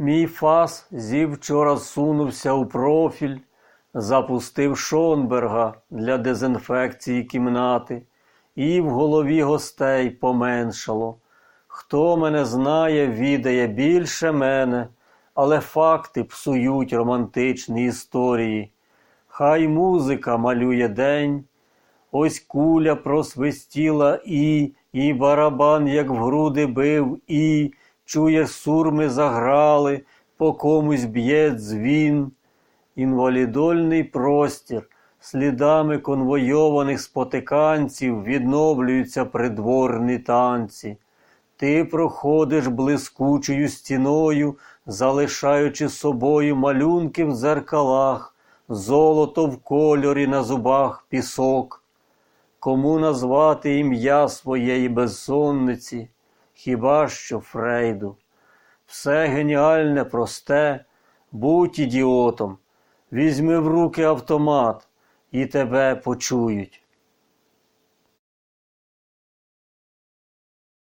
Мій фас зівчора сунувся у профіль, запустив Шонберга для дезінфекції кімнати, і в голові гостей поменшало. Хто мене знає, відає більше мене, але факти псують романтичні історії. Хай музика малює день, ось куля просвистіла і, і барабан, як в груди бив, і чуєш, сурми заграли, по комусь б'є дзвін. Інвалідольний простір, слідами конвойованих спотиканців відновлюються придворні танці. Ти проходиш блискучою стіною, залишаючи собою малюнки в дзеркалах, золото в кольорі на зубах пісок. Кому назвати ім'я своєї безсонниці, хіба що Фрейду? Все геніальне, просте, будь ідіотом, візьми в руки автомат і тебе почують.